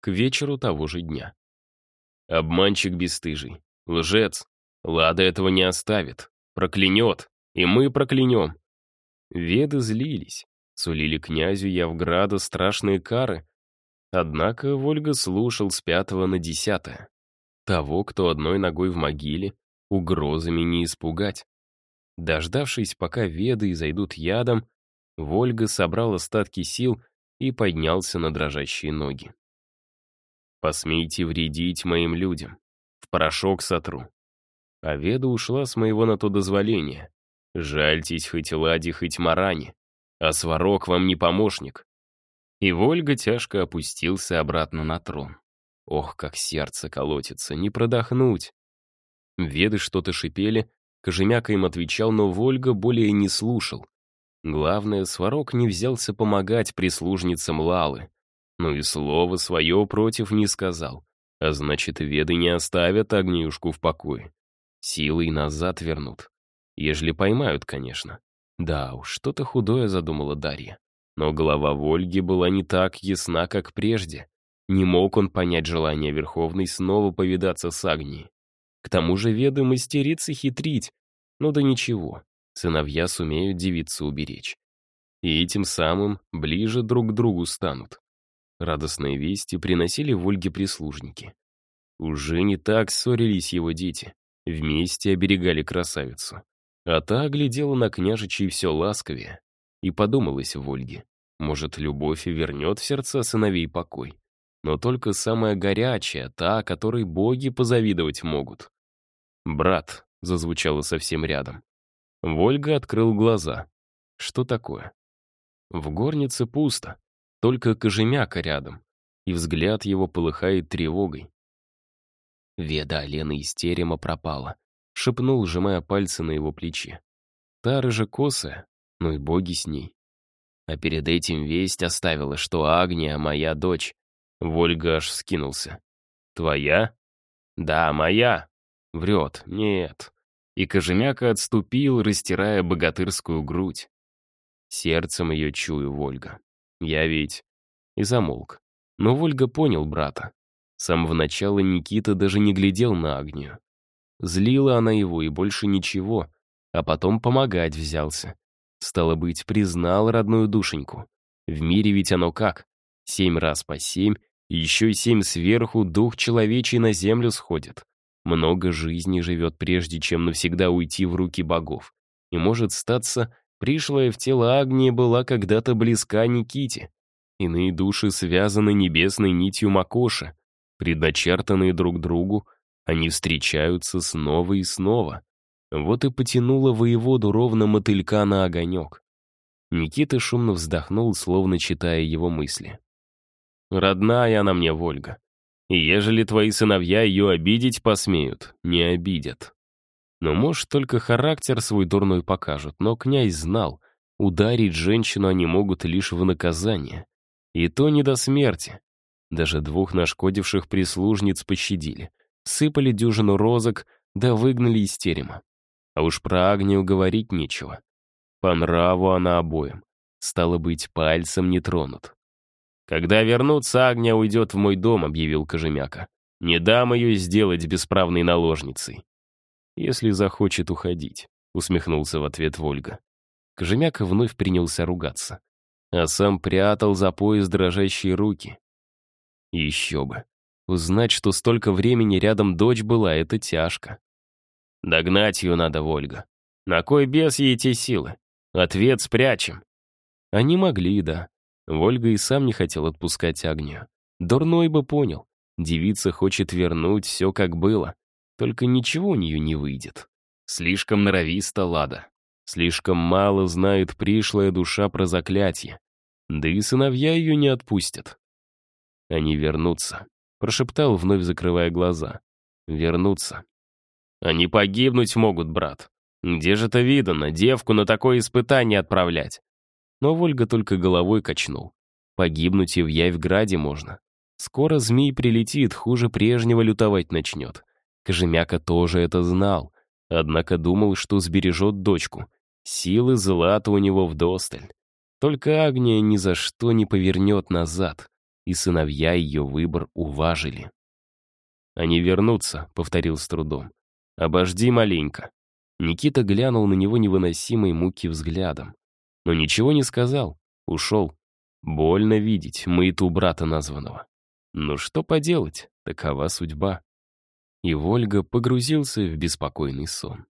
к вечеру того же дня. Обманщик бесстыжий, лжец, Лада этого не оставит, проклянет, и мы проклянем. Веды злились, сулили князю Явграда страшные кары, однако Вольга слушал с пятого на десятое. Того, кто одной ногой в могиле, угрозами не испугать. Дождавшись, пока веды изойдут ядом, Вольга собрал остатки сил и поднялся на дрожащие ноги. «Посмейте вредить моим людям. В порошок сотру». А Веда ушла с моего на то дозволения. Жальтесь хоть Ладе, хоть Маране, а Сварог вам не помощник. И Вольга тяжко опустился обратно на трон. Ох, как сердце колотится, не продохнуть. Веды что-то шипели, Кожемяка им отвечал, но Вольга более не слушал. Главное, Сварог не взялся помогать прислужницам Лалы. Ну и слово свое против не сказал. А значит, веды не оставят огнюшку в покое. Силой назад вернут. Ежели поймают, конечно. Да уж, что-то худое задумала Дарья. Но голова Вольги была не так ясна, как прежде. Не мог он понять желание Верховной снова повидаться с Агнией. К тому же веды мастерицы хитрить. Ну да ничего, сыновья сумеют девицу уберечь. И этим самым ближе друг к другу станут. Радостные вести приносили Вольге прислужники. Уже не так ссорились его дети. Вместе оберегали красавицу. А та глядела на княжичей все ласковее. И подумалось в Ольге. Может, любовь и вернет в сердца сыновей покой. Но только самая горячая, та, которой боги позавидовать могут. «Брат», — зазвучало совсем рядом. Вольга открыл глаза. Что такое? В горнице пусто, только кожемяка рядом, и взгляд его полыхает тревогой. Веда Алена из терема пропала, шепнул, сжимая пальцы на его плече. Та косая, ну и боги с ней. А перед этим весть оставила, что Агния — моя дочь. Вольга аж скинулся. «Твоя?» «Да, моя». Врет. «Нет». И Кожемяка отступил, растирая богатырскую грудь. Сердцем ее чую, Вольга. Я ведь... И замолк. Но Вольга понял брата. С самого начала Никита даже не глядел на Агнию. Злила она его и больше ничего, а потом помогать взялся. Стало быть, признал родную душеньку. В мире ведь оно как? Семь раз по семь, и еще семь сверху дух человечий на землю сходит. Много жизни живет, прежде чем навсегда уйти в руки богов. И может статься, пришлая в тело Агнии была когда-то близка Никите. Иные души связаны небесной нитью Макоша, предначертанные друг другу, они встречаются снова и снова. Вот и потянуло воеводу ровно мотылька на огонек. Никита шумно вздохнул, словно читая его мысли. «Родная она мне, Вольга. И ежели твои сыновья ее обидеть посмеют, не обидят. Но, может, только характер свой дурной покажут, но князь знал, ударить женщину они могут лишь в наказание. И то не до смерти. Даже двух нашкодивших прислужниц пощадили. Сыпали дюжину розок, да выгнали из терема. А уж про Агнию говорить нечего. По нраву она обоим. Стало быть, пальцем не тронут. «Когда вернутся, Агния уйдет в мой дом», — объявил Кожемяка. «Не дам ее сделать бесправной наложницей». «Если захочет уходить», — усмехнулся в ответ Вольга. Кожемяка вновь принялся ругаться. А сам прятал за пояс дрожащие руки. Еще бы. Узнать, что столько времени рядом дочь была, это тяжко. Догнать ее надо, Вольга. На кой бес ей те силы? Ответ спрячем. Они могли, да. Вольга и сам не хотел отпускать Агнию. Дурной бы понял. Девица хочет вернуть все, как было. Только ничего у нее не выйдет. Слишком норовиста Лада. Слишком мало знает пришлая душа про заклятие. Да и сыновья ее не отпустят. Они вернутся, прошептал, вновь закрывая глаза. Вернутся. Они погибнуть могут, брат. Где же это видано, девку на такое испытание отправлять? Но Вольга только головой качнул. Погибнуть и в Явграде можно. Скоро змей прилетит, хуже прежнего лютовать начнет. Кожемяка тоже это знал, однако думал, что сбережет дочку. Силы злата у него вдосталь. Только Агния ни за что не повернет назад. и сыновья ее выбор уважили. «Они вернутся», — повторил с трудом. «Обожди маленько». Никита глянул на него невыносимой муки взглядом. Но ничего не сказал, ушел. Больно видеть маяту брата названного. Но что поделать, такова судьба. И Вольга погрузился в беспокойный сон.